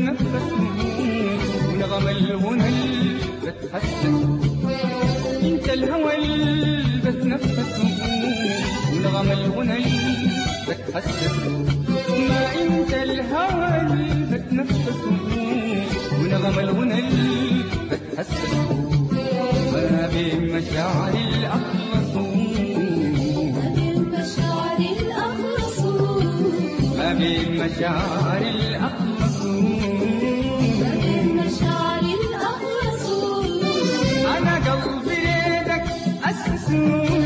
بتنفس ونغم الهنا بتحسس انت الهوى بتنفس ونغم الهنا بتحسس ما انت الهوى بتنفس ونغمة الهنا بتحسس ما بين مشاعري الأخلص ما بين مشاعري الأخلص أنا قلبي ليدك أسسه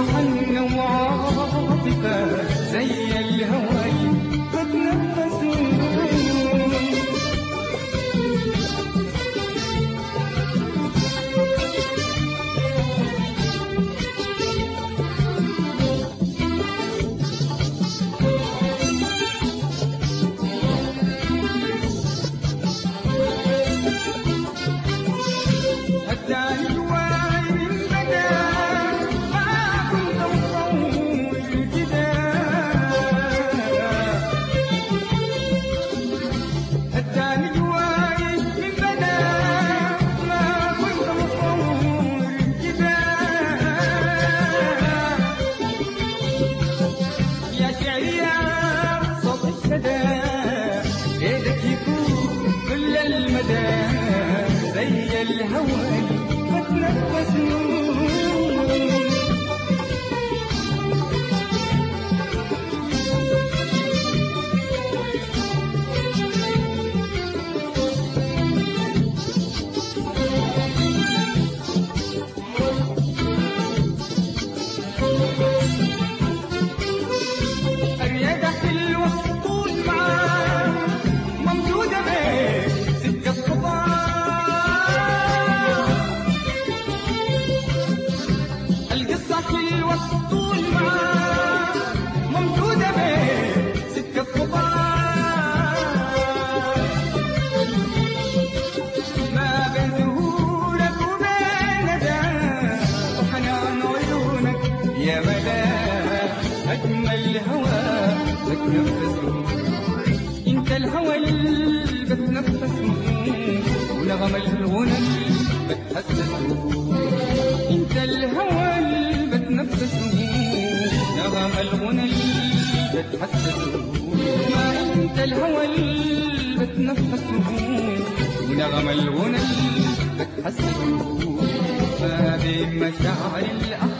محنة وعاطفة الهوى. أجمل هوى بتنفسه انت الهوى اللي بتنفسه ونغم الغنى بتحسسه انت الهوى اللي بتنفسه نغم الغنى بتحسسه ما انت الهوى اللي بتنفسه ونغم الغنى بتحسسه ما مشاعر الأخلص